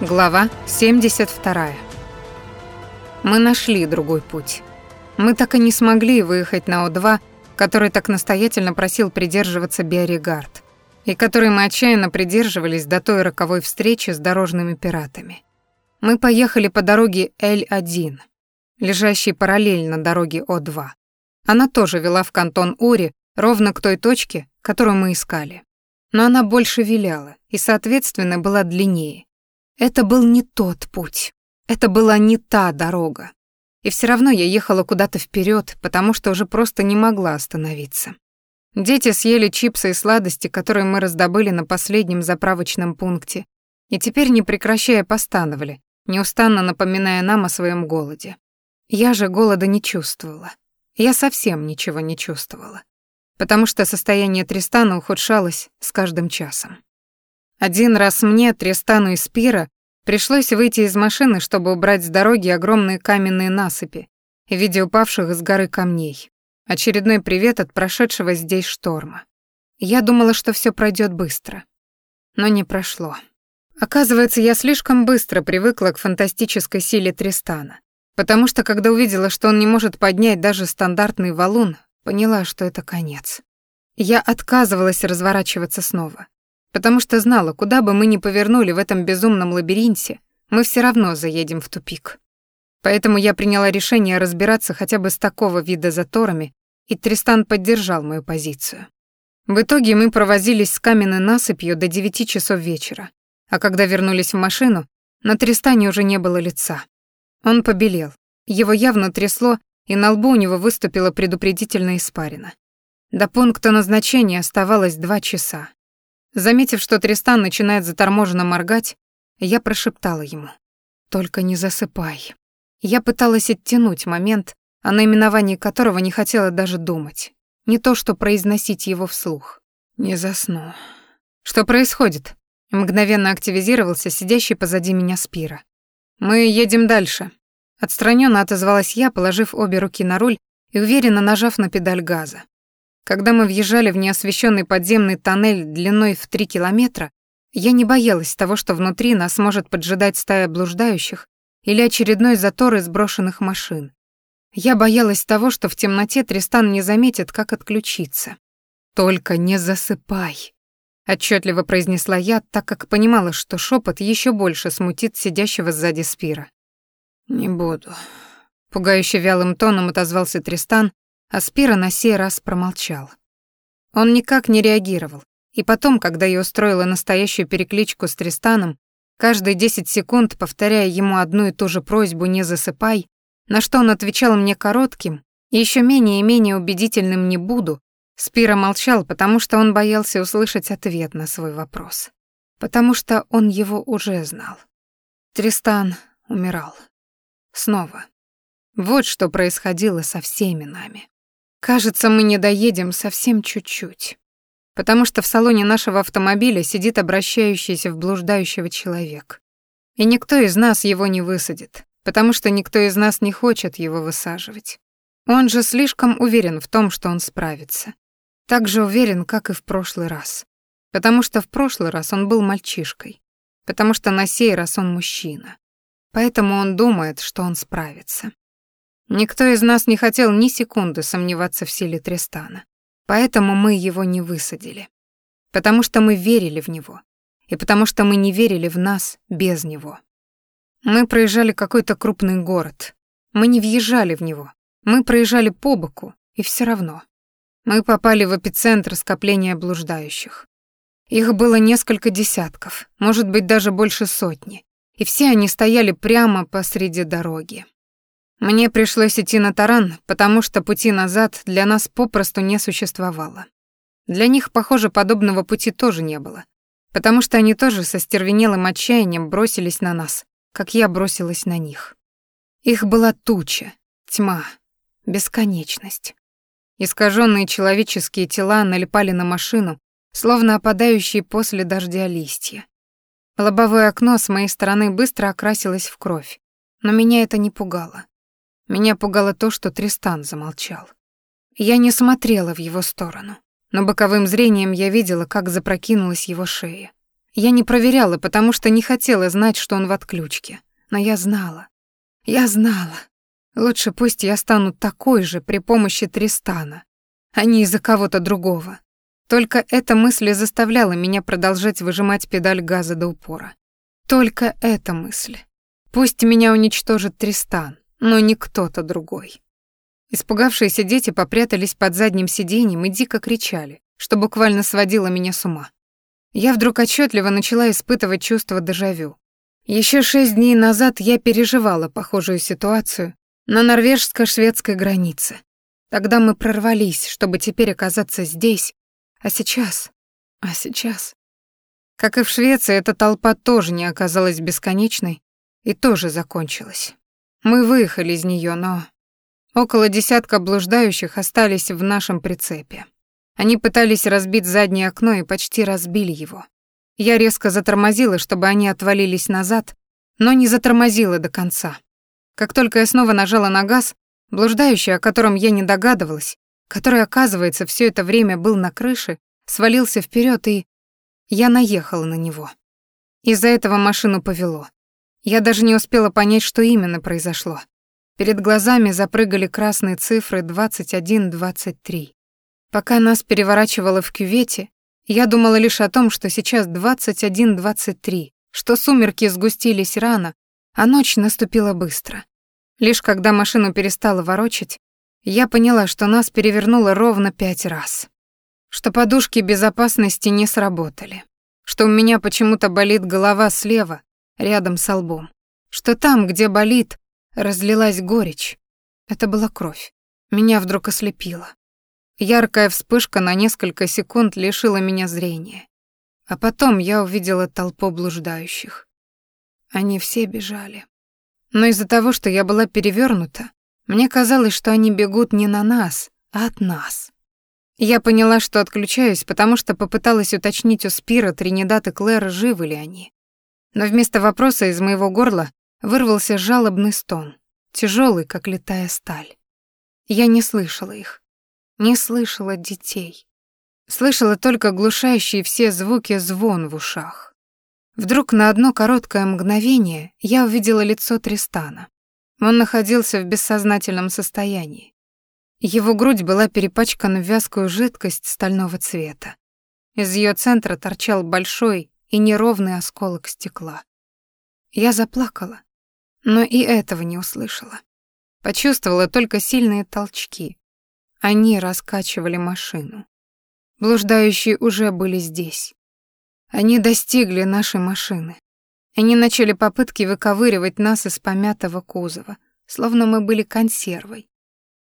Глава 72. Мы нашли другой путь. Мы так и не смогли выехать на О2, который так настоятельно просил придерживаться Биоригард, и который мы отчаянно придерживались до той роковой встречи с дорожными пиратами. Мы поехали по дороге Л-1, лежащей параллельно дороге О2. Она тоже вела в кантон Ури, ровно к той точке, которую мы искали. Но она больше виляла и, соответственно, была длиннее. Это был не тот путь. Это была не та дорога. И все равно я ехала куда-то вперед, потому что уже просто не могла остановиться. Дети съели чипсы и сладости, которые мы раздобыли на последнем заправочном пункте, и теперь, не прекращая, постановали, неустанно напоминая нам о своем голоде. Я же голода не чувствовала. Я совсем ничего не чувствовала, потому что состояние Тристана ухудшалось с каждым часом. Один раз мне, Тристану и Спира пришлось выйти из машины, чтобы убрать с дороги огромные каменные насыпи в виде упавших с горы камней. Очередной привет от прошедшего здесь шторма. Я думала, что все пройдет быстро. Но не прошло. Оказывается, я слишком быстро привыкла к фантастической силе Тристана, потому что когда увидела, что он не может поднять даже стандартный валун, поняла, что это конец. Я отказывалась разворачиваться снова потому что знала, куда бы мы ни повернули в этом безумном лабиринте, мы все равно заедем в тупик. Поэтому я приняла решение разбираться хотя бы с такого вида заторами, и Тристан поддержал мою позицию. В итоге мы провозились с каменной насыпью до девяти часов вечера, а когда вернулись в машину, на Тристане уже не было лица. Он побелел, его явно трясло, и на лбу у него выступила предупредительная испарина. До пункта назначения оставалось два часа, Заметив, что Тристан начинает заторможенно моргать, я прошептала ему. «Только не засыпай». Я пыталась оттянуть момент, о наименовании которого не хотела даже думать. Не то, что произносить его вслух. «Не засну». «Что происходит?» Мгновенно активизировался сидящий позади меня Спира. «Мы едем дальше». Отстраненно отозвалась я, положив обе руки на руль и уверенно нажав на педаль газа. Когда мы въезжали в неосвещенный подземный тоннель длиной в три километра, я не боялась того, что внутри нас может поджидать стая блуждающих или очередной затор из брошенных машин. Я боялась того, что в темноте Тристан не заметит, как отключиться. «Только не засыпай», — отчетливо произнесла я, так как понимала, что шепот еще больше смутит сидящего сзади Спира. «Не буду», — пугающе вялым тоном отозвался Тристан, а Спира на сей раз промолчал. Он никак не реагировал, и потом, когда я устроила настоящую перекличку с Тристаном, каждые десять секунд повторяя ему одну и ту же просьбу «не засыпай», на что он отвечал мне коротким, и еще менее и менее убедительным «не буду», Спира молчал, потому что он боялся услышать ответ на свой вопрос. Потому что он его уже знал. Тристан умирал. Снова. Вот что происходило со всеми нами. Кажется, мы не доедем совсем чуть-чуть. Потому что в салоне нашего автомобиля сидит обращающийся в блуждающего человек. И никто из нас его не высадит, потому что никто из нас не хочет его высаживать. Он же слишком уверен в том, что он справится. Так же уверен, как и в прошлый раз. Потому что в прошлый раз он был мальчишкой. Потому что на сей раз он мужчина. Поэтому он думает, что он справится. Никто из нас не хотел ни секунды сомневаться в силе Тристана. Поэтому мы его не высадили. Потому что мы верили в него. И потому что мы не верили в нас без него. Мы проезжали какой-то крупный город. Мы не въезжали в него. Мы проезжали по боку, и все равно. Мы попали в эпицентр скопления блуждающих. Их было несколько десятков, может быть, даже больше сотни. И все они стояли прямо посреди дороги. Мне пришлось идти на таран, потому что пути назад для нас попросту не существовало. Для них, похоже, подобного пути тоже не было, потому что они тоже со стервенелым отчаянием бросились на нас, как я бросилась на них. Их была туча, тьма, бесконечность. Искаженные человеческие тела налипали на машину, словно опадающие после дождя листья. Лобовое окно с моей стороны быстро окрасилось в кровь, но меня это не пугало. Меня пугало то, что Тристан замолчал. Я не смотрела в его сторону, но боковым зрением я видела, как запрокинулась его шея. Я не проверяла, потому что не хотела знать, что он в отключке. Но я знала. Я знала. Лучше пусть я стану такой же при помощи Тристана, а не из-за кого-то другого. Только эта мысль заставляла меня продолжать выжимать педаль газа до упора. Только эта мысль. Пусть меня уничтожит Тристан, но не кто-то другой. Испугавшиеся дети попрятались под задним сиденьем и дико кричали, что буквально сводило меня с ума. Я вдруг отчетливо начала испытывать чувство дежавю. Еще шесть дней назад я переживала похожую ситуацию на норвежско-шведской границе. Тогда мы прорвались, чтобы теперь оказаться здесь, а сейчас... А сейчас... Как и в Швеции, эта толпа тоже не оказалась бесконечной и тоже закончилась. Мы выехали из нее, но около десятка блуждающих остались в нашем прицепе. Они пытались разбить заднее окно и почти разбили его. Я резко затормозила, чтобы они отвалились назад, но не затормозила до конца. Как только я снова нажала на газ, блуждающий, о котором я не догадывалась, который, оказывается, все это время был на крыше, свалился вперед и... Я наехала на него. Из-за этого машину повело. Я даже не успела понять, что именно произошло. Перед глазами запрыгали красные цифры 21-23. Пока нас переворачивало в кювете, я думала лишь о том, что сейчас 21-23, что сумерки сгустились рано, а ночь наступила быстро. Лишь когда машину перестала ворочать, я поняла, что нас перевернуло ровно пять раз. Что подушки безопасности не сработали. Что у меня почему-то болит голова слева, рядом с лбом. Что там, где болит, разлилась горечь. Это была кровь. Меня вдруг ослепило. Яркая вспышка на несколько секунд лишила меня зрения. А потом я увидела толпу блуждающих. Они все бежали. Но из-за того, что я была перевернута, мне казалось, что они бегут не на нас, а от нас. Я поняла, что отключаюсь, потому что попыталась уточнить у Спира, Тринидад и Клэр, живы ли они. Но вместо вопроса из моего горла вырвался жалобный стон, тяжелый, как летая сталь. Я не слышала их, не слышала детей. Слышала только глушающие все звуки звон в ушах. Вдруг на одно короткое мгновение я увидела лицо Тристана. Он находился в бессознательном состоянии. Его грудь была перепачкана в вязкую жидкость стального цвета. Из ее центра торчал большой и неровный осколок стекла. Я заплакала, но и этого не услышала. Почувствовала только сильные толчки. Они раскачивали машину. Блуждающие уже были здесь. Они достигли нашей машины. Они начали попытки выковыривать нас из помятого кузова, словно мы были консервой,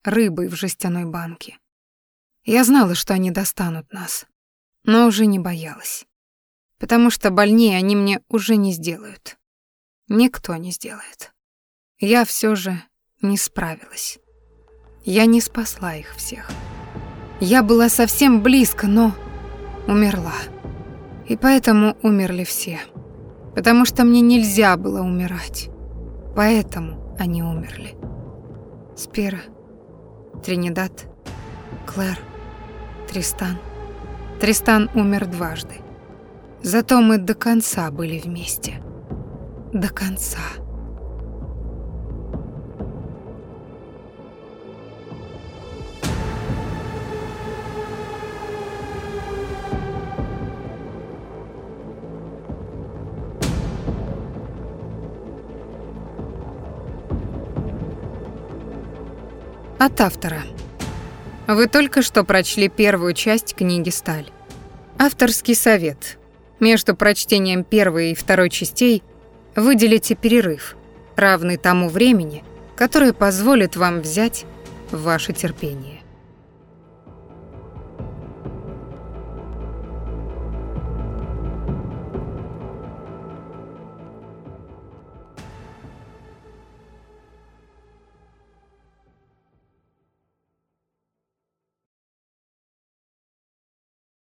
рыбой в жестяной банке. Я знала, что они достанут нас, но уже не боялась, потому что больнее они мне уже не сделают. Никто не сделает. Я все же не справилась. Я не спасла их всех. Я была совсем близко, но умерла. И поэтому умерли все потому что мне нельзя было умирать. Поэтому они умерли. Спира, Тринидад, Клэр, Тристан. Тристан умер дважды. Зато мы до конца были вместе. До конца. От автора. Вы только что прочли первую часть книги «Сталь». Авторский совет. Между прочтением первой и второй частей выделите перерыв, равный тому времени, которое позволит вам взять ваше терпение.